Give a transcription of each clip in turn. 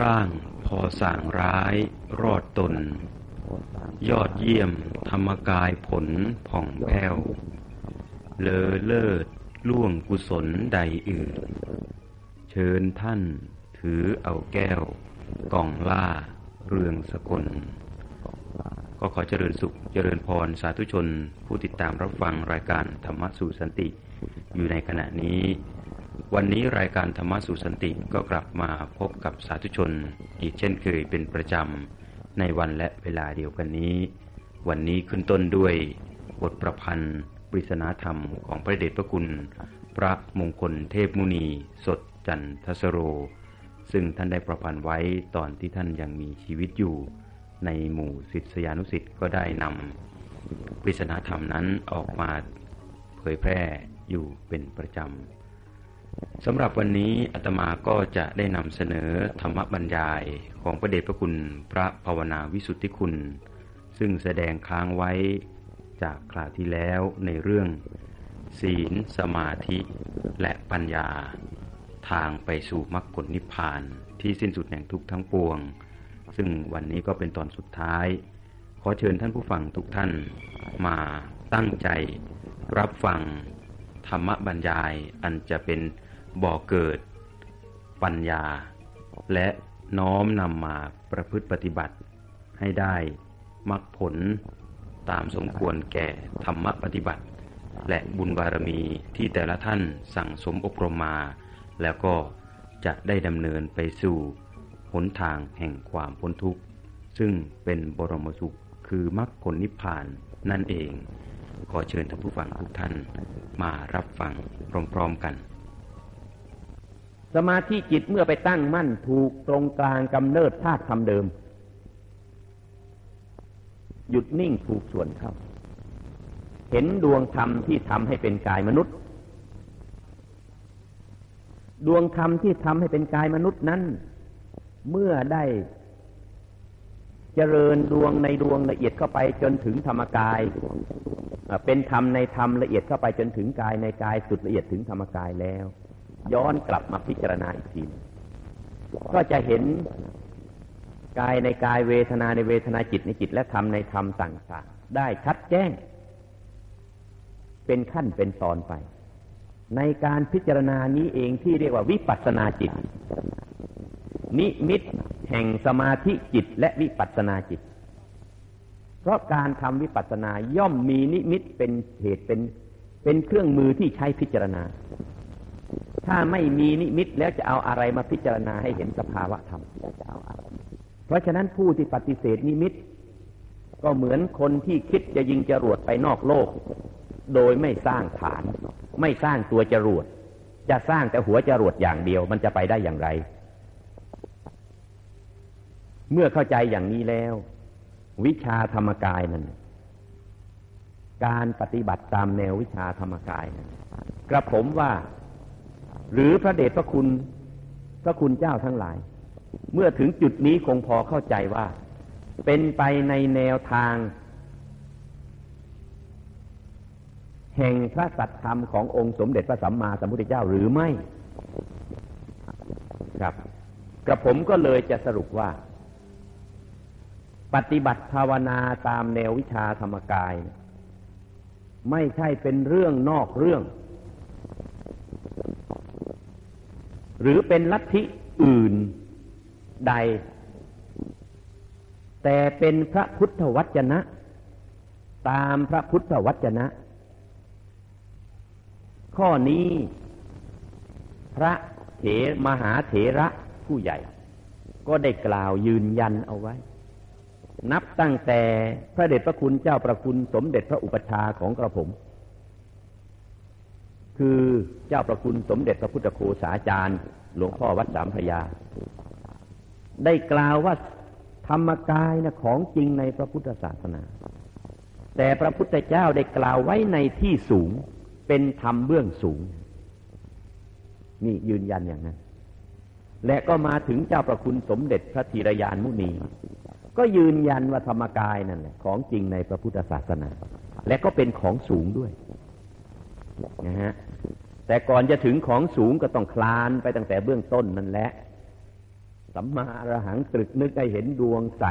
ร่างพอสั่งร้าย รอดตน ยอดเยี่ยมธรรมกายผลผ่องแผ้ว เลอเลิศล่วงกุศลใดอื่น เชิญท่านถือเอาแก้ว กล่องล่า เรืองสกล ก็ขอเจริญสุข เจริญพรสาธุชน ผู้ติดตามรับฟังรายการธรรมะสู่สันติ อยู่ในขณะนี้ วันนี้รายการธรรมสู่สันติก็กลับมาพบกับสาธุชน อีกเช่นเคยเป็นประจำ ในวันและเวลาเดียวกันนี้ วันนี้ขึ้นต้นด้วย บทประพันธ์ปริศนาธรรมของพระเดชพระคุณ พระมงคลเทพมุนี สดจันทสโร ซึ่งท่านได้ประพันธ์ไว้ตอนที่ท่านยังมีชีวิตอยู่ ในหมู่ศิษยานุศิษย์ก็ได้นำปริศนาธรรมนั้นออกมาเผยแพร่อยู่เป็นประจำ สำหรับวันนี้อาตมาก็จะได้นำเสนอธรรมบรรยายของพระเดชพระคุณพระภาวนาวิสุทธิคุณ ซึ่งแสดงค้างไว้จากคราวที่แล้วในเรื่อง ศีล สมาธิและปัญญา ทางไปสู่มรรคผลนิพพานที่สิ้นสุดแห่งทุกทั้งปวง ซึ่งวันนี้ก็เป็นตอนสุดท้าย ขอเชิญท่านผู้ฟังทุกท่านมาตั้งใจรับฟังธรรมบรรยายอันจะเป็น บ่อเกิด ปัญญา และน้อมนำมาประพฤติปฏิบัติให้ได้มรรคผลตามสมควรแก่ธรรมปฏิบัติ และบุญบารมีที่แต่ละท่านสั่งสมอบรมมา แล้วก็จะได้ดำเนินไปสู่หนทางแห่งความพ้นทุกข์ ซึ่งเป็นบรมสุขคือมรรคผลนิพพานนั่นเอง ขอเชิญท่านผู้ฟังทุกท่านมารับฟังพร้อมๆกัน สมาธิจิตเมื่อไปตั้งมั่นถูกตรงกลางกำเนิดธาตุธรรมเดิม หยุดนิ่งถูกส่วนเข้า เห็นดวงธรรมที่ทำให้เป็นกายมนุษย์ ดวงธรรมที่ทำให้เป็นกายมนุษย์นั้น เมื่อได้เจริญดวงในดวงละเอียดเข้าไปจนถึงธรรมกาย เป็นธรรมในธรรมละเอียดเข้าไปจนถึงกายในกายสุดละเอียดถึงธรรมกายแล้ว ย้อนกลับมาพิจารณาอีกทีก็จะเห็นกายในกายเวทนาในเวทนาจิตในจิตและธรรมในธรรมต่างๆได้ชัดแจ้ง เป็นขั้นเป็นตอนไป ในการพิจารณานี้เองที่เรียกว่าวิปัสสนาจิต นิมิตแห่งสมาธิจิตและวิปัสสนาจิต เพราะการทำวิปัสสนาย่อมมีนิมิตเป็นเหตุเป็นเป็นเครื่องมือที่ใช้พิจารณา ถ้าไม่มีนิมิตแล้วจะเอาอะไรมาพิจารณาให้เห็นสภาวะธรรมเพราะฉะนั้นผู้ที่ปฏิเสธนิมิต ก็เหมือนคนที่คิดจะยิงจรวดไปนอกโลก โดยไม่สร้างฐาน ไม่สร้างตัวจรวด จะสร้างแต่หัวจรวดอย่างเดียวมันจะไปได้อย่างไร เมื่อเข้าใจอย่างนี้แล้ว วิชาธรรมกายนั้นการปฏิบัติตามแนววิชาธรรมกายนั้นกระผมว่า หรือพระเดชพระคุณพระคุณเจ้าทั้งหลาย เมื่อถึงจุดนี้คงพอเข้าใจว่า เป็นไปในแนวทาง แห่งพระสัตธรรมขององค์สมเด็จพระสัมมาสัมพุทธเจ้าหรือไม่ครับกระผมก็เลยจะสรุปว่า ปฏิบัติภาวนาตามแนววิชาธรรมกาย ไม่ใช่เป็นเรื่องนอกเรื่อง หรือเป็นลัทธิอื่นใด แต่เป็นพระพุทธวจนะ ตามพระพุทธวจนะ ข้อนี้พระเถมหาเถระผู้ใหญ่ ก็ได้กล่าวยืนยันเอาไว้ นับตั้งแต่พระเดชพระคุณเจ้าประคุณสมเด็จพระอุปชาของกระผม คือเจ้าประคุณสมเด็จพระพุทธโฆษาจารย์ หลวงพ่อวัดสามพระยา ได้กล่าวว่าธรรมกายนะของจริงในพระพุทธศาสนา แต่พระพุทธเจ้าได้กล่าวไว้ในที่สูงเป็นธรรมเบื้องสูง นี่ยืนยันอย่างนั้น และก็มาถึงเจ้าประคุณสมเด็จพระธีรยานมุนี ก็ยืนยันว่าธรรมกายนั่นแหละของจริงในพระพุทธศาสนา และก็เป็นของสูงด้วย นะฮะแต่ก่อนจะถึงของสูงก็ต้องคลานไปตั้งแต่เบื้องต้นนั่นแหละสัมมาอรหังตรึกนึกให้เห็นดวงใส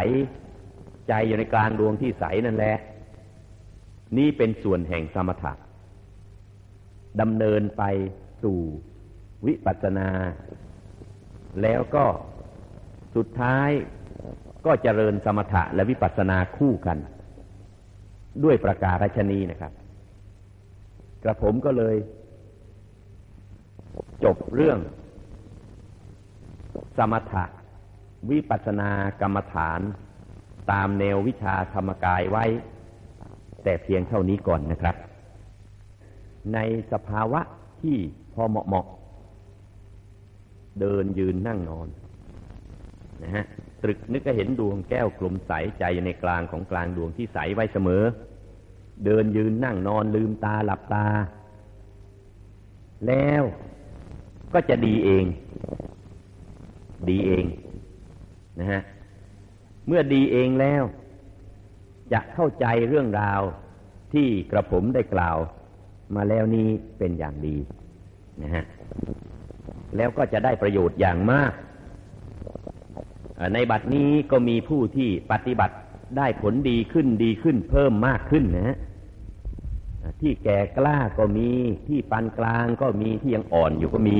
ใจอยู่ในกลางดวงที่ใสนั่นแหละ นี่เป็นส่วนแห่งสมถะดำเนินไปสู่วิปัสสนา แล้วก็สุดท้ายก็เจริญสมถะและวิปัสสนาคู่กัน ด้วยประการชนีนะครับ กระผมก็เลย จบเรื่อง สมถะ วิปัสสนากรรมฐาน ตามแนววิชาธรรมกายไว้ แต่เพียงเท่านี้ก่อนนะครับ ในสภาวะที่พอเหมาะๆเดินยืนนั่งนอนนะฮะตรึกนึกก็เห็นดวงแก้วกลมใสใจในกลางของกลางดวงที่ใสไว้เสมอ เดินยืนนั่งนอนลืมตาหลับตา แล้วก็จะดีเอง ดีเองนะฮะเมื่อดีเองแล้ว จะเข้าใจเรื่องราวที่กระผมได้กล่าว มาแล้วนี้เป็นอย่างดีนะฮะแล้วก็จะได้ประโยชน์อย่างมาก ในบัดนี้ก็มีผู้ที่ปฏิบัติ ได้ผลดีขึ้นดีขึ้นเพิ่มมากขึ้นนะฮะที่แก่กล้าก็มีที่ปานกลางก็มีที่ยังอ่อนอยู่ก็มี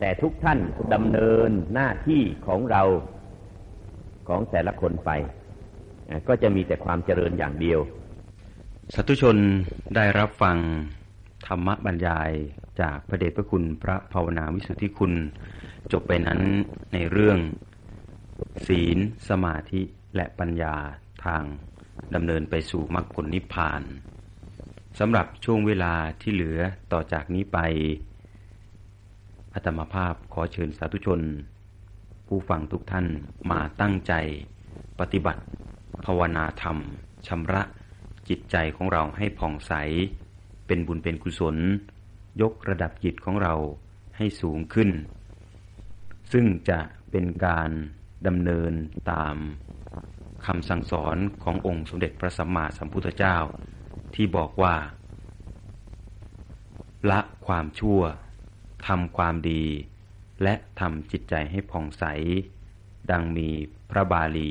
แต่ทุกท่านดำเนินหน้าที่ของเราของแต่ละคนไป ก็จะมีแต่ความเจริญอย่างเดียวสัตุชนได้รับฟังธรรมบรรยายจากพระเดชพระคุณพระภาวนาวิสุทธิคุณ จบไปนั้นในเรื่อง ศีลสมาธิ และปัญญาทางดำเนินไปสู่มรรคผลนิพพานสำหรับช่วงเวลาที่เหลือต่อจากนี้ไปอัตมภาพขอเชิญสาธุชน ผู้ฟังทุกท่านมาตั้งใจ ปฏิบัติ ภาวนาธรรมชำระจิตใจของเราให้ผ่องใส เป็นบุญเป็นกุศล ยกระดับจิตของเราให้สูงขึ้น ซึ่งจะเป็นการดำเนินตาม คำสั่งสอนขององค์สมเด็จพระสัมมาสัมพุทธเจ้า ที่บอกว่า ละความชั่วทำความดี และทำจิตใจให้ผ่องใส ดังมีพระบาลี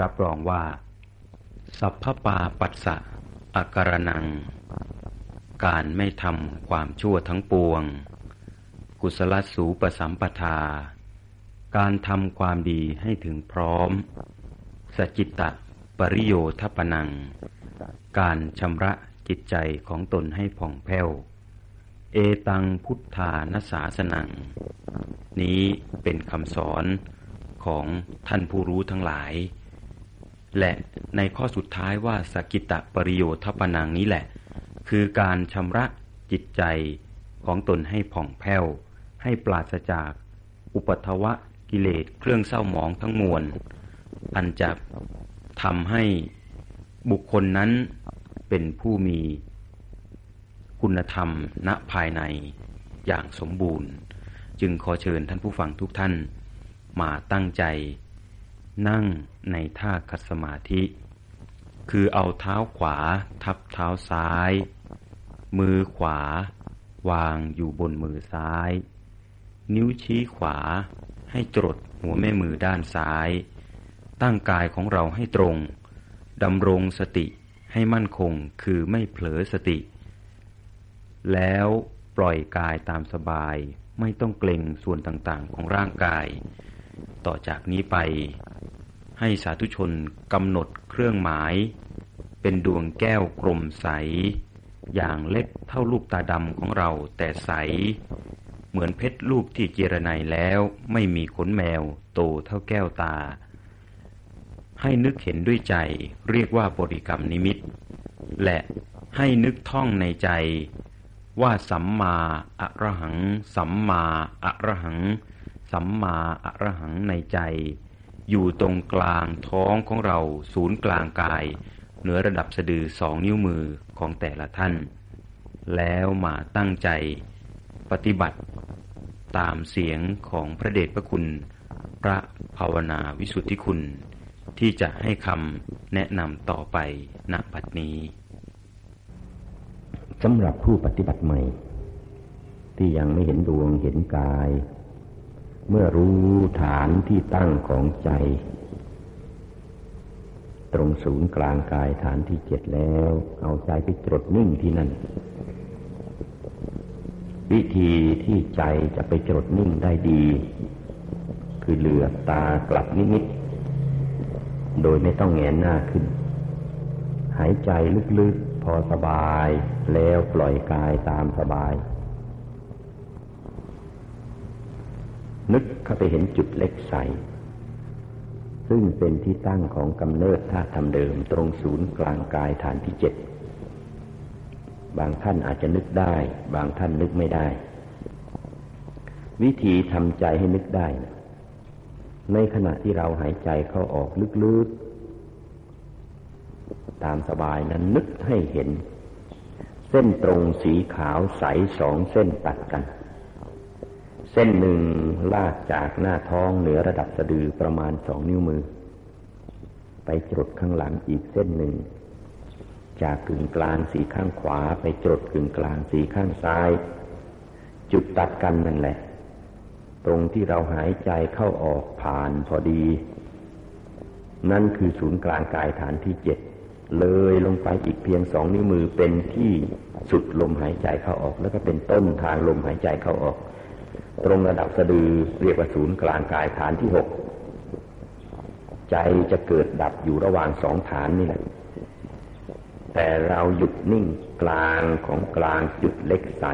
รับรองว่า สัพพปาปัสสะอาการนัง การไม่ทำความชั่วทั้งปวง กุศลสูปสัมปทา การทำความดีให้ถึงพร้อม สจิตตะปริโยทปนัง การชำระจิตใจของตนให้ผ่องแผ้ว เอตังพุทธานสาสนัง นี้เป็นคำสอนของท่านผู้รู้ทั้งหลาย และในข้อสุดท้ายว่าสกิตะปริโยทปนังนี้แหละ คือการชำระจิตใจของตนให้ผ่องแผ้ว ให้ปราศจาก อุปทวะกิเลสเครื่องเศร้าหมองทั้งมวล อันจะทำให้บุคคลนั้นเป็นผู้มีคุณธรรมณภายในอย่างสมบูรณ์ จึงขอเชิญท่านผู้ฟังทุกท่านมาตั้งใจ นั่งในท่าคัสมาธิ คือเอาเท้าขวาทับเท้าซ้าย มือขวา วางอยู่บนมือซ้าย นิ้วชี้ขวาให้จดหัวแม่มือด้านซ้าย ตั้งกายของเราให้ตรงดำรงสติให้มั่นคงคือไม่เผลอสติ แล้วปล่อยกายตามสบาย ไม่ต้องเกรงส่วนต่างๆของร่างกาย ต่อจากนี้ไป ให้สาธุชนกำหนดเครื่องหมาย เป็นดวงแก้วกลมใส อย่างเล็กเท่าลูกตาดำของเราแต่ใส เหมือนเพชรลูกที่เจรไนแล้วไม่มีขนแมวโตเท่าแก้วตา ให้นึกเห็นด้วยใจ เรียกว่าบริกรรมนิมิต และให้นึกท่องในใจ ว่าสัมมาอะระหัง สัมมาอะระหัง สัมมาอะระหังในใจ อยู่ตรงกลางท้องของเราศูนย์กลางกาย เหนือระดับสะดือสองนิ้วมือของแต่ละท่าน แล้วมาตั้งใจปฏิบัติตามเสียงของพระเดชพระคุณ พระภาวนาวิสุทธิคุณ ที่จะให้คำแนะนำต่อไปณบัดนี้สำหรับผู้ปฏิบัติใหม่ ที่ยังไม่เห็นดวงเห็นกาย เมื่อรู้ฐานที่ตั้งของใจ ตรงศูนย์กลางกายฐานที่เจ็ดแล้ว เอาใจไปจดนิ่งที่นั่น วิธีที่ใจจะไปจดนิ่งได้ดี คือเหลือตากลับนิดๆ โดยไม่ต้องแงนหน้าขึ้น หายใจลึกๆ พอสบายแล้วปล่อยกายตามสบาย นึกเข้าไปเห็นจุดเล็กใส ซึ่งเป็นที่ตั้งของกำเนิดธาตุธรรมเดิมตรงศูนย์กลางกายฐานที่เจ็ดบางท่านอาจจะนึกได้ บางท่านนึกไม่ได้ วิธีทำใจให้นึกได้นะ ในขณะที่เราหายใจเข้าออกลึกๆ ตามสบายนั้นนึกให้เห็น เส้นตรงสีขาวใสสองเส้นตัดกัน เส้นหนึ่งลากจากหน้าท้องเหนือระดับสะดือประมาณสองนิ้วมือ ไปจดข้างหลังอีกเส้นหนึ่ง จากกึ่งกลางสีข้างขวาไปจดกึ่งกลางสีข้างซ้าย จุดตัดกันนั่นแหละ ตรงที่เราหายใจเข้าออกผ่านพอดี นั่นคือศูนย์กลางกายฐานที่เจ็ดเลยลงไปอีกเพียงสองนิ้วมือเป็นที่สุดลมหายใจเข้าออก แล้วก็เป็นต้นทางลมหายใจเข้าออก ตรงระดับสะดือเรียกว่าศูนย์กลางกายฐานที่หกใจจะเกิดดับอยู่ระหว่างสองฐานนี่แหละแต่เราหยุดนิ่งกลางของกลางจุดเล็กใส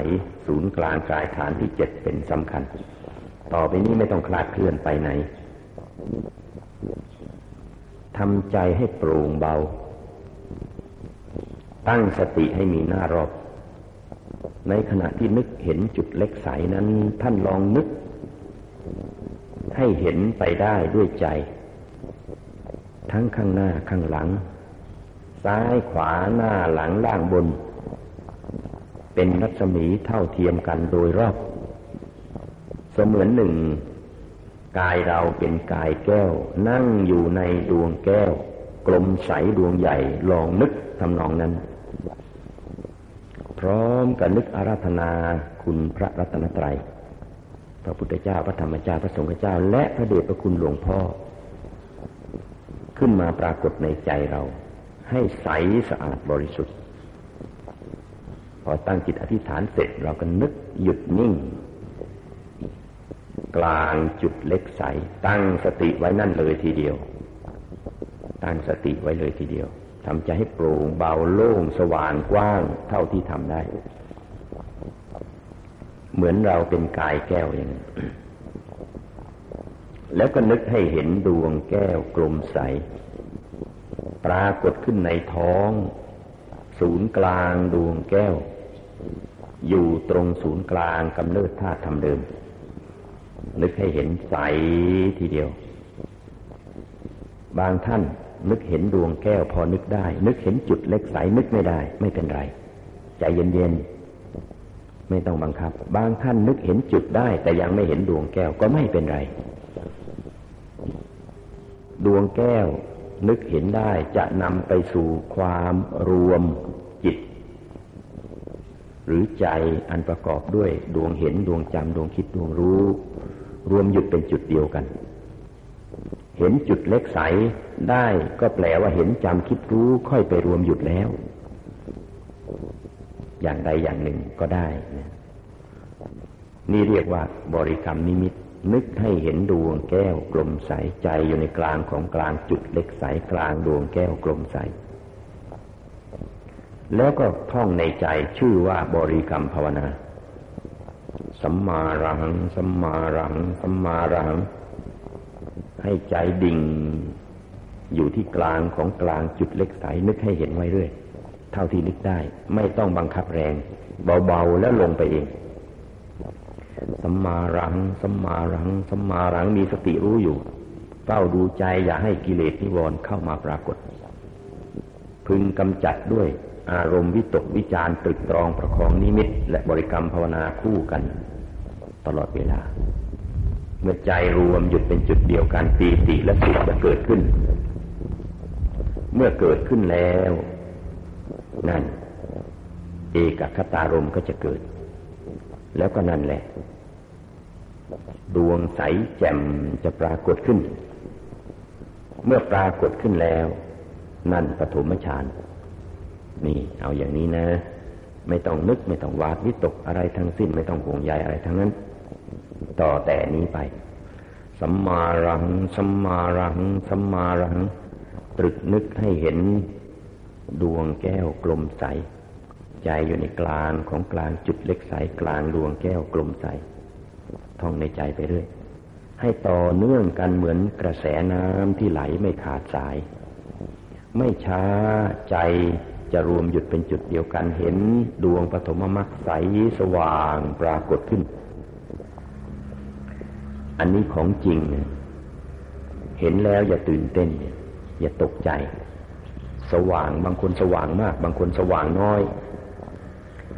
ศูนย์กลางกายฐานที่เจ็ดเป็นสำคัญ ต่อไปนี้ไม่ต้องคลาดเคลื่อนไปไหนทำใจให้โปร่งเบา ตั้งสติให้มีหน้ารอบ ในขณะที่นึกเห็นจุดเล็กใสนั้น ท่านลองนึก ให้เห็นไปได้ด้วยใจ ทั้งข้างหน้าข้างหลัง ซ้ายขวาหน้าหลังล่างบน เป็นรัศมีเท่าเทียมกันโดยรอบ เสมือนหนึ่ง กายเราเป็นกายแก้ว นั่งอยู่ในดวงแก้ว กลมใสดวงใหญ่ลองนึกทำนองนั้น พร้อมกับนึกอาราธนาคุณพระรัตนตรัยพระพุทธเจ้าพระธรรมเจ้าพระสงฆ์เจ้า และพระเดชพระคุณหลวงพ่อ ขึ้นมาปรากฏในใจเรา ให้ใสสะอาดบริสุทธิ์ พอตั้งจิตอธิษฐานเสร็จเราก็นึกหยุดนิ่ง กลางจุดเล็กใส ตั้งสติไว้นั่นเลยทีเดียว ตั้งสติไว้เลยทีเดียวทำใจให้โปร่งเบาโล่งสว่างกว้างเท่าที่ทำได้ เหมือนเราเป็นกายแก้วอย่างนั้แล้วก็นึกให้เห็นดวงแก้วกลมใส ปรากฏขึ้นในท้อง ศูนย์กลางดวงแก้ว อยู่ตรงศูนย์กลางกำเนิดธาตุธรรมเดิม นึกให้เห็นใสทีเดียว บางท่านนึกเห็นดวงแก้วพอนึกได้ นึกเห็นจุดเล็กใสนึกไม่ได้ ไม่เป็นไร ใจเย็นๆไม่ต้องบังคับ บางท่านนึกเห็นจุดได้ แต่ยังไม่เห็นดวงแก้วก็ไม่เป็นไร ดวงแก้วนึกเห็นได้จะนำไปสู่ความรวม หรือใจอันประกอบด้วยดวงเห็นดวงจำดวงคิดดวงรู้ รวมหยุดเป็นจุดเดียวกัน เห็นจุดเล็กใสได้ก็แปลว่าเห็นจำคิดรู้ค่อยไปรวมหยุดแล้ว อย่างใดอย่างหนึ่งก็ได้นี่เรียกว่าบริกรรมนิมิตนึกให้เห็นดวงแก้วกลมใสใจอยู่ในกลางของกลางจุดเล็กใสกลางดวงแก้วกลมใส แล้วก็ท่องในใจชื่อว่าบริกรรมภาวนา สัมมารัง สัมมารัง สัมมารัง ให้ใจดิ่ง อยู่ที่กลางของกลางจุดเล็กใสนึกให้เห็นไว้เรื่อย เท่าที่นึกได้ ไม่ต้องบังคับแรง เบาๆแล้วลงไปเอง สัมมารัง สัมมารัง สัมมารังมีสติรู้อยู่เฝ้าดูใจอย่าให้กิเลสนิวรณ์เข้ามาปรากฏ พึงกำจัดด้วย อารมณ์วิตกวิจารตรึกตรองประคองนิมิต และบริกรรมภาวนาคู่กัน ตลอดเวลา เมื่อใจรวมหยุดเป็นจุดเดียวกันปีติและสุขจะเกิดขึ้น เมื่อเกิดขึ้นแล้ว นั่น เอกคตารมก็จะเกิด แล้วก็นั่นแหละ ดวงใสแจ่มจะปรากฏขึ้น เมื่อปรากฏขึ้นแล้ว นั่นปฐมฌาน นี่เอาอย่างนี้นะ ไม่ต้องนึกไม่ต้องวาดวิตกอะไรทั้งสิ้น ไม่ต้องห่วงใยอะไรทั้งนั้น ต่อแต่นี้ไป สัมมารัง สัมมารัง สัมมารัง ตรึกนึกให้เห็นดวงแก้วกลมใส ใจอยู่ในกลางของกลางจุดเล็กใสกลางดวงแก้วกลมใส ท่องในใจไปเรื่อย ให้ต่อเนื่องกันเหมือนกระแสน้ำที่ไหลไม่ขาดสาย ไม่ช้าใจ จะรวมหยุดเป็นจุดเดียวกันเห็นดวงปฐมมรรคใสสว่างปรากฏขึ้น อันนี้ของจริง เห็นแล้วอย่าตื่นเต้น อย่าตกใจ สว่างบางคนสว่างมาก บางคนสว่างน้อย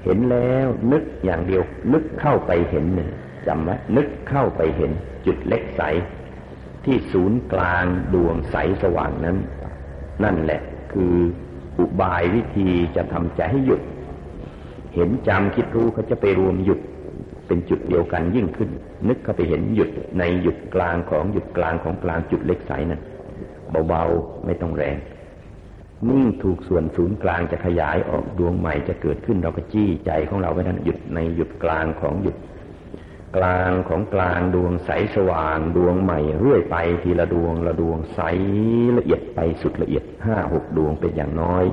เห็นแล้วนึกอย่างเดียว นึกเข้าไปเห็นจำไว้นึกเข้าไปเห็น จุดเล็กใส ที่ศูนย์กลางดวงใสสว่างนั้น นั่นแหละคือ อุบายวิธีจะทำใจให้หยุด เห็นจำคิดรู้เขาจะไปรวมหยุด เป็นจุดเดียวกันยิ่งขึ้น นึกเข้าไปเห็นหยุดในหยุดกลางของหยุดกลางของกลางจุดเล็กใสนั้นเบาๆไม่ต้องแรงนิ่งถูกส่วนศูนย์กลางจะขยายออกดวงใหม่จะเกิดขึ้นเราก็จี้ใจของเราไว้นั้นหยุดในหยุดกลางของหยุด กลางของกลางดวงใสสว่างดวงใหม่เรื่อยไปทีละดวงละดวงใสละเอียดไปสุดละเอียดห้าหกดวงเป็นอย่างน้อย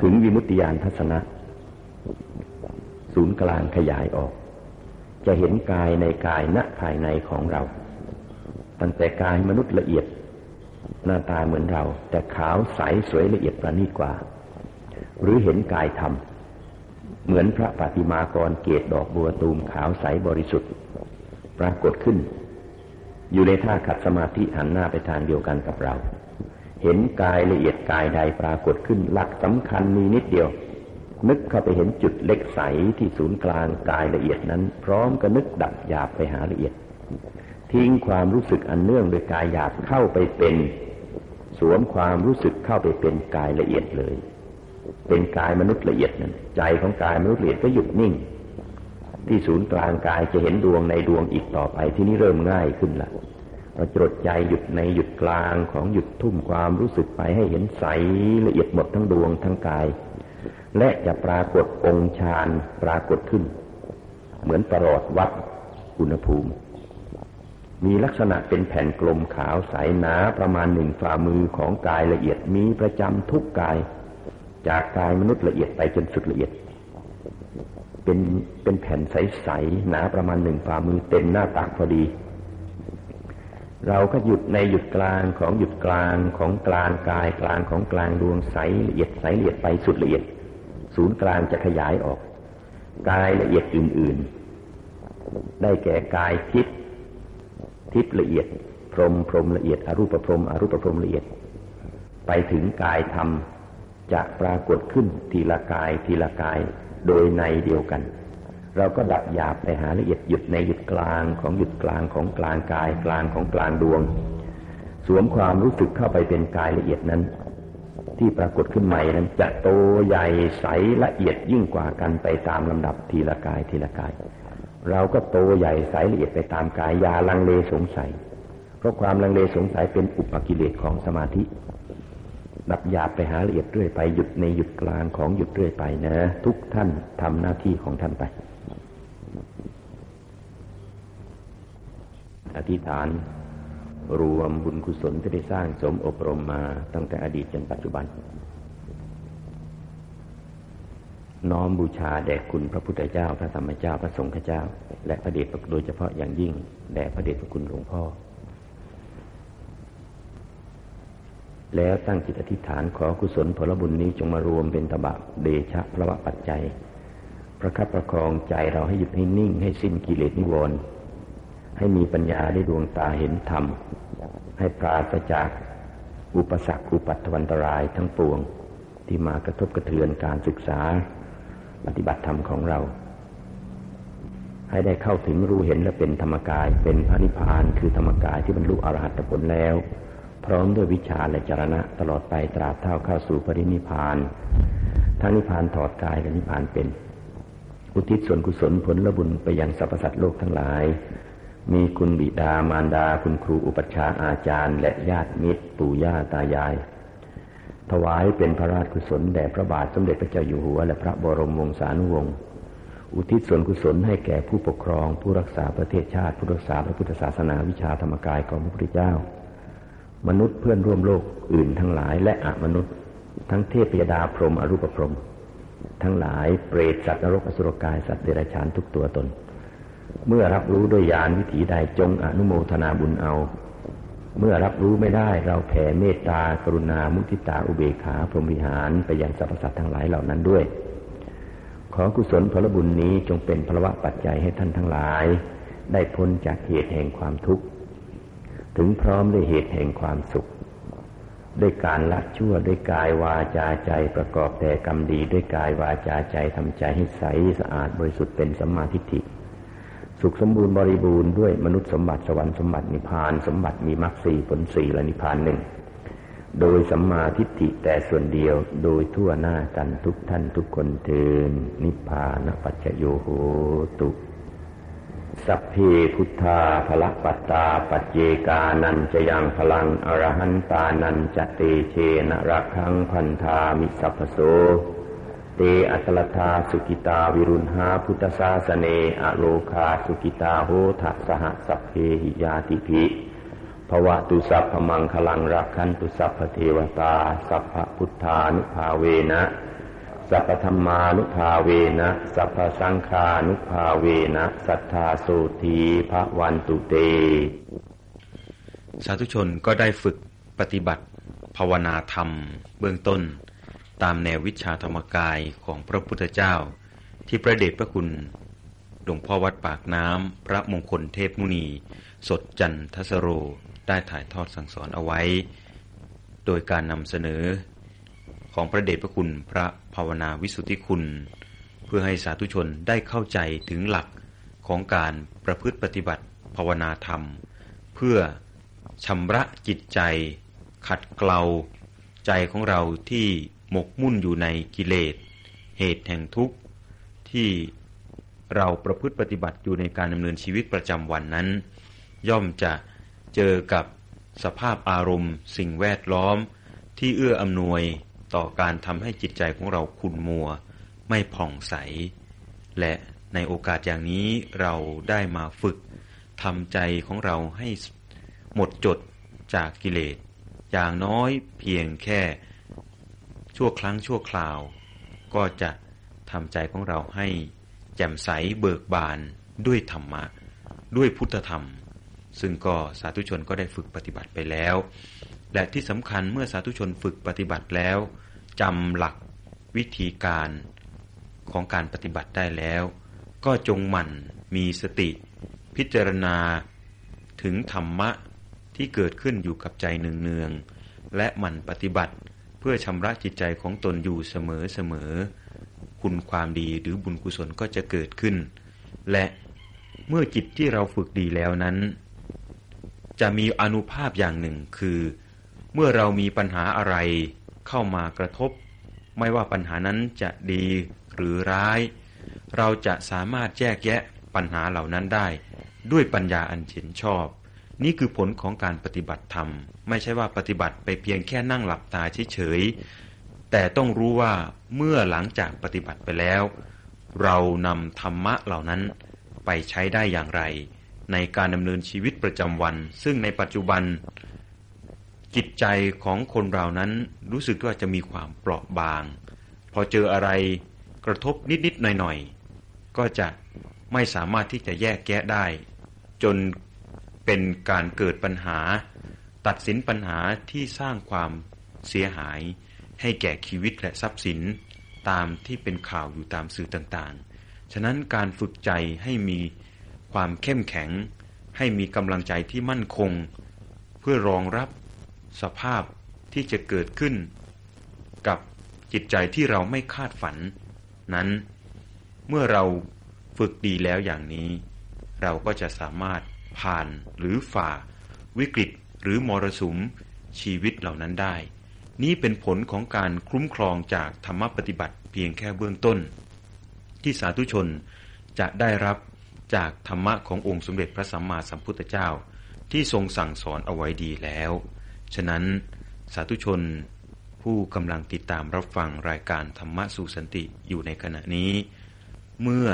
ถึงวิมุตติยานทัศนะ ศูนย์กลางขยายออก จะเห็นกายในกายณภายในของเรา ตั้งแต่กายมนุษย์ละเอียด หน้าตาเหมือนเรา แต่ขาวใสสวยละเอียดประณีตกว่า หรือเห็นกายธรรม เหมือนพระปฏิมากรเกตดอกบัวตูมขาวใสบริสุทธิ์ ปรากฏขึ้น อยู่ในท่าขัดสมาธิหันหน้าไปทางเดียวกันกับเรา เห็นกายละเอียดกายใดปรากฏขึ้นหลักสำคัญมีนิดเดียว นึกเข้าไปเห็นจุดเล็กใสที่ศูนย์กลางกายละเอียดนั้น พร้อมกับนึกดับหยาบไปหาละเอียด ทิ้งความรู้สึกอันเนื่องโดยกายหยาบเข้าไปเป็น สวมความรู้สึกเข้าไปเป็นกายละเอียดเลย เป็นกายมนุษย์ละเอียดนั่นใจของกายมนุษย์ละเอียดก็หยุดนิ่ง ที่ศูนย์กลางกายจะเห็นดวงในดวงอีกต่อไปที่นี้เริ่มง่ายขึ้นละเราจดใจหยุดในหยุดกลางของหยุดทุ่มความรู้สึกไปให้เห็นใสละเอียดหมดทั้งดวงทั้งกาย และจะปรากฏองค์ฌานปรากฏขึ้น เหมือนประหลอดวัดอุณหภูมิ มีลักษณะเป็นแผ่นกลมขาวใสหนาประมาณหนึ่งฝ่ามือของกายละเอียดมีประจำทุกกาย จากกายมนุษย์ละเอียดไปจนสุดละเอียด เป็นเป็นแผ่นใสๆหนาประมาณหนึ่งฝ่ามือเต็มหน้าตักพอดี เราก็หยุดในหยุดกลางของหยุดกลางของกลางกายกลางของกลางดวงใสละเอียดใสละเอียดไปสุดละเอียด ศูนย์กลางจะขยายออก กายละเอียดอื่น ๆ ได้แก่กายทิพย์ทิพย์ละเอียด พรมพรมละเอียดอรูปพรมอรูปพรมละเอียด ไปถึงกายธรรม จะปรากฏขึ้นทีละกายทีละกายโดยในเดียวกัน เราก็ดับหยาบไปหาละเอียดหยุดในหยุดกลางของหยุดกลางของกลางกายกลางของกลางดวง สวมความรู้สึกเข้าไปเป็นกายละเอียดนั้น ที่ปรากฏขึ้นใหม่นั้นจะโตใหญ่ใสละเอียดยิ่งกว่ากันไปตามลำดับทีละกายทีละกาย เราก็โตใหญ่ใสละเอียดไปตามกายยาลังเลสงสัย เพราะความลังเลสงสัยเป็นอุปกิเลสของสมาธิ ดับหยาบไปหาละเอียดเรื่อยไปหยุดในหยุดกลางของหยุดเรื่อยไปนะ ทุกท่านทำหน้าที่ของท่านไป อธิษฐาน รวมบุญกุศลที่ได้สร้างสมอบรมมาตั้งแต่อดีตจนปัจจุบัน น้อมบูชาแด่คุณพระพุทธเจ้า พระธรรมเจ้าพระสงฆ์เจ้า และพระเดชพระโดยเฉพาะอย่างยิ่งแด่พระเดชพระคุณหลวงพ่อ แล้วตั้งจิตอธิษฐานขอกุศลผลบุญนี้จงมารวมเป็นตบะเดชะพระวะปัจจัยประคับประคองใจเราให้หยุดให้นิ่งให้สิ้นกิเลสนิวรณ์ให้มีปัญญาได้ดวงตาเห็นธรรม ให้ปราศจากอุปสรรคอุปัตวันตรายทั้งปวงที่มากระทบกระเทือนการศึกษาปฏิบัติธรรมของเรา ให้ได้เข้าถึงรู้เห็นและเป็นธรรมกายเป็นพระนิพพานคือธรรมกายที่บรรลุอรหัตผลแล้ว พร้อมด้วยวิชาและจรณะตลอดไปตราบเท่าเข้าสู่ปรินิพานทั้งนิพานถอดกายและนิพพานเป็น อุทิศส่วนกุศลผลละบุญไปยังสรรพสัตว์โลกทั้งหลาย มีคุณบิดามารดาคุณครูอุปัชฌาย์อาจารย์ และญาติมิตร ปู่ย่าตายาย ถวายเป็นพระราชกุศลแด่พระบาทสมเด็จพระเจ้าอยู่หัว และพระบรมวงศานุวงศ์อุทิศส่วนกุศลให้แก่ผู้ปกครอง ผู้รักษาประเทศชาติ ผู้รักษาพระพุทธศาสนาวิชาธรรมกายของพระพุทธเจ้า มนุษย์เพื่อนร่วมโลกอื่นทั้งหลาย และอมนุษย์ ทั้งเทพยดาพรหมอรูปพรหมทั้งหลายเปรตสัตว์นรกอสุรกายสัตว์เดรัจฉานทุกตัวตน เมื่อรับรู้ด้วยญาณวิถีใดจงอนุโมทนาบุญเอา เมื่อรับรู้ไม่ได้เราแผ่เมตตากรุณามุทิตาอุเบกขาพรหมวิหารไปยังสรรพสัตว์ทั้งหลายเหล่านั้นด้วย ขอกุศลผลบุญนี้จงเป็นพลวะปัจจัยให้ท่านทั้งหลาย ได้พ้นจากเหตุแห่งความทุกข์ ถึงพร้อมด้วยเหตุแห่งความสุข ด้วยการละชั่วด้วยกายวาจาใจประกอบแต่กรรมดีด้วยกายวาจาใจทำใจให้ใสสะอาดบริสุทธิ์เป็นสัมมาทิฏฐิสุขสมบูรณ์บริบูรณ์ด้วยมนุษย์สมบัติสวรรค์สมบัตินิพพาน สมบัติมีมรรคสี่ผลสี่และนิพพานหนึ่งโดยสัมมาทิฏฐิแต่ส่วนเดียวโดยทั่วหน้ากันทุกท่านทุกคนเทินนิพพานปัจจโยโหตุ สัพเพพุทธาภละปัตตาปัจเจกานันจะยังพลังอรหันตานันจะเตเชนรักขังพันธามิสัพโสเตอัตลธาสุกิตาวิรุณหาพุทธศาสเนอโลคาสุกิตาโหทัสหสัพเพหิยาติภิภวะตุสัพพมังคลังรักขันตุสัพพเทวตา สัพพพุทธานุภาเวนะ สัพพธรรมานุภาเวนะ สัพพสังฆานุภาเวนะ สัทธาโสธีพระวันตุเต สาธุชนก็ได้ฝึกปฏิบัติภาวนาธรรม เบื้องต้น ตามแนววิชาธรรมกายของพระพุทธเจ้า ที่พระเดชพระคุณหลวงพ่อวัดปากน้ำพระมงคลเทพมุนี สดจันทสโรได้ถ่ายทอดสั่งสอนเอาไว้ โดยการนำเสนอ ของพระเดชพระคุณพระภาวนาวิสุทธิคุณ เพื่อให้สาธุชนได้เข้าใจถึงหลักของการประพฤติปฏิบัติภาวนาธรรม เพื่อชำระจิตใจ ขัดเกลาใจของเราที่หมกมุ่นอยู่ในกิเลส เหตุแห่งทุกข์ที่เราประพฤติปฏิบัติอยู่ในการดำเนินชีวิตประจำวันนั้น ย่อมจะเจอกับสภาพอารมณ์ สิ่งแวดล้อมที่เอื้ออำนวย ต่อการทำให้จิตใจของเราขุ่นมัว ไม่ผ่องใส และในโอกาสอย่างนี้เราได้มาฝึกทำใจของเราให้หมดจดจากกิเลส อย่างน้อยเพียงแค่ ชั่วครั้งชั่วคราว ก็จะทำใจของเราให้แจ่มใสเบิกบานด้วยธรรมะ ด้วยพุทธธรรม ซึ่งก็สาธุชนก็ได้ฝึกปฏิบัติไปแล้ว และที่สำคัญเมื่อสาธุชนฝึกปฏิบัติแล้ว จำหลักวิธีการของการปฏิบัติได้แล้ว ก็จงหมั่นมีสติ พิจารณา ถึงธรรมะที่เกิดขึ้นอยู่กับใจเนืองๆและหมั่นปฏิบัติเพื่อชำระจิตใจของตนอยู่เสมอๆคุณความดีหรือบุญกุศลก็จะเกิดขึ้น และเมื่อจิตที่เราฝึกดีแล้วนั้น จะมีอนุภาพอย่างหนึ่งคือ เมื่อเรามีปัญหาอะไร เข้ามากระทบ ไม่ว่าปัญหานั้นจะดีหรือร้าย เราจะสามารถแยกแยะปัญหาเหล่านั้นได้ ด้วยปัญญาอันเห็นชอบ นี่คือผลของการปฏิบัติธรรม ไม่ใช่ว่าปฏิบัติไปเพียงแค่นั่งหลับตาเฉยๆแต่ต้องรู้ว่าเมื่อหลังจากปฏิบัติไปแล้ว เรานำธรรมะเหล่านั้นไปใช้ได้อย่างไร ในการดำเนินชีวิตประจำวัน ซึ่งในปัจจุบัน จิตใจของคนเรานั้นรู้สึกว่าจะมีความเปราะบาง พอเจออะไรกระทบนิดๆหน่อยๆ ก็จะไม่สามารถที่จะแยกแยะได้ จนเป็นการเกิดปัญหา ตัดสินปัญหาที่สร้างความเสียหาย ให้แก่ชีวิตและทรัพย์สินตามที่เป็นข่าวอยู่ตามสื่อต่างๆ ฉะนั้นการฝึกใจให้มีความเข้มแข็ง ให้มีกำลังใจที่มั่นคง เพื่อรองรับ สภาพที่จะเกิดขึ้น กับจิตใจที่เราไม่คาดฝัน นั้น เมื่อเราฝึกดีแล้วอย่างนี้ เราก็จะสามารถผ่านหรือฝ่า วิกฤตหรือมรสุม ชีวิตเหล่านั้นได้ นี้เป็นผลของการคุ้มครองจากธรรมปฏิบัติเพียงแค่เบื้องต้น ที่สาธุชนจะได้รับจากธรรมะขององค์สมเด็จพระสัมมาสัมพุทธเจ้า ที่ทรงสั่งสอนเอาไว้ดีแล้ว ฉะนั้นสาธุชนผู้กำลังติดตามรับฟังรายการธรรมะสู่สันติอยู่ในขณะนี้ เมื่อ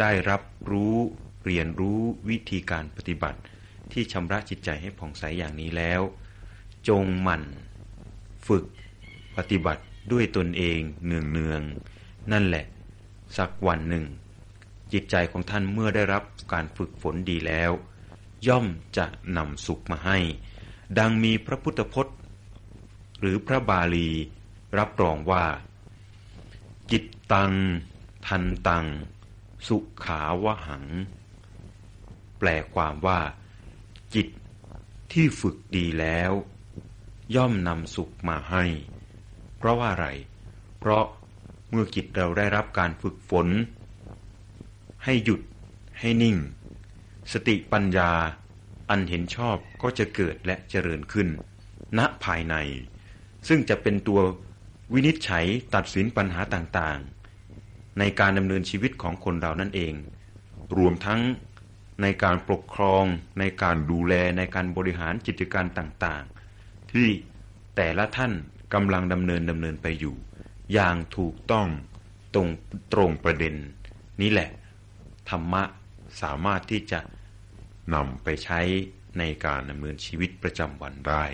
ได้รับรู้เรียนรู้วิธีการปฏิบัติ ที่ชำระจิตใจให้ผ่องใสอย่างนี้แล้ว จงหมั่น ฝึกปฏิบัติด้วยตนเองเนืองเนืองๆนั่นแหละ สักวันหนึ่ง จิตใจของท่านเมื่อได้รับการฝึกฝนดีแล้ว ย่อมจะนำสุขมาให้ ดังมีพระพุทธพจน์ หรือพระบาลี รับรองว่า จิตตัง ทันตัง สุขาวหัง แปลความว่า จิตที่ฝึกดีแล้ว ย่อมนำสุขมาให้ เพราะว่าอะไร เพราะเมื่อจิตเราได้รับการฝึกฝน ให้หยุดให้นิ่ง สติปัญญา อันเห็นชอบก็จะเกิดและเจริญขึ้น ณภายใน ซึ่งจะเป็นตัววินิจฉัยตัดสินปัญหาต่างๆ ในการดำเนินชีวิตของคนเรานั่นเอง รวมทั้งในการปกครอง ในการดูแลในการบริหารกิจการต่างๆ ที่แต่ละท่านกำลังดำเนินดำเนินไปอยู่ อย่างถูกต้องตรงตรงประเด็น นี้แหละ ธรรมะสามารถที่จะ นำไปใช้ในการดำเนินชีวิตประจำวันได้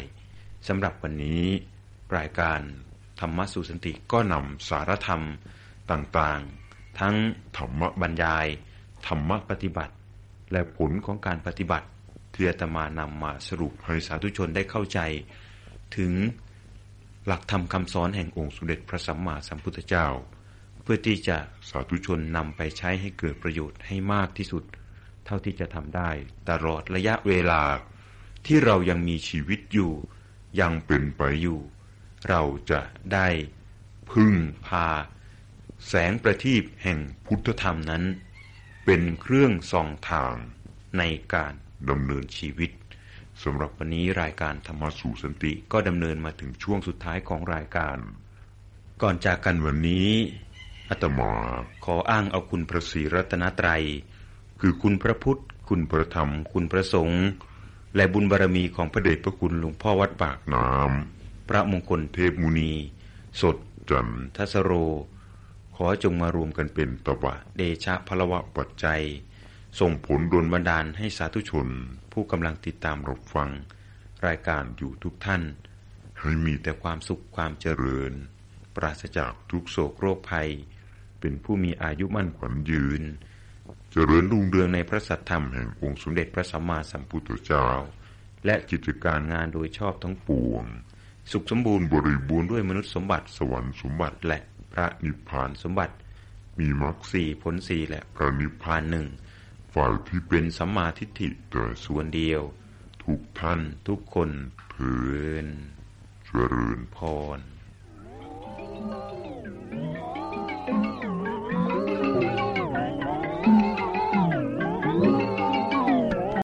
สำหรับวันนี้ รายการธรรมะสู่สันติก็นำสารธรรมต่างๆ ทั้งธรรมบรรยาย ธรรมปฏิบัติ และผลของการปฏิบัติที่อาตมานำมาสรุปให้สาธุชนได้เข้าใจ ถึงหลักธรรมคำสอนแห่งองค์สมเด็จพระสัมมาสัมพุทธเจ้า เพื่อที่จะสาธุชนนำไปใช้ให้เกิดประโยชน์ให้มากที่สุด เท่าที่จะทำได้ ตลอดระยะเวลาที่เรายังมีชีวิตอยู่ ยังเป็นไปอยู่ เราจะได้พึ่งพา แสงประทีปแห่งพุทธธรรมนั้น เป็นเครื่องส่องทางในการดำเนินชีวิตสำหรับวันนี้รายการธรรมสู่สันติก็ดำเนินมาถึงช่วงสุดท้ายของรายการ ก่อนจากกันวันนี้อาตมาขออ้างเอาคุณพระศรีรัตนตรัย คือคุณพระพุทธ คุณพระธรรม คุณพระสงฆ์และบุญบารมีของพระเดชพระคุณหลวงพ่อวัดปากน้ำพระมงคลเทพมุนี สดจันทสโร ขอจงมารวมกันเป็นตบะเดชะพลวะปัจจัย ส่งผลดลบันดาลให้สาธุชน ผู้กำลังติดตามรับฟัง รายการอยู่ทุกท่าน ให้มีแต่ความสุขความเจริญ ปราศจากทุกโศกโรคภัย เป็นผู้มีอายุมั่นขวัญยืน เจริญรุ่งเรืองในพระสัทธรรมแห่งองค์สมเด็จพระสัมมาสัมพุทธเจ้า และกิจการงานโดยชอบทั้งปวง สุขสมบูรณ์บริบูรณ์ด้วยมนุษย์สมบัติสวรรค์สมบัติและพระนิพพานสมบัติ มีมรรคสี่ผลสี่และพระนิพพานหนึ่งฝ่ายที่เป็นสัมมาทิฏฐิแต่ส่วนเดียว ทุกท่านทุกคนเพื่อนเจริญพร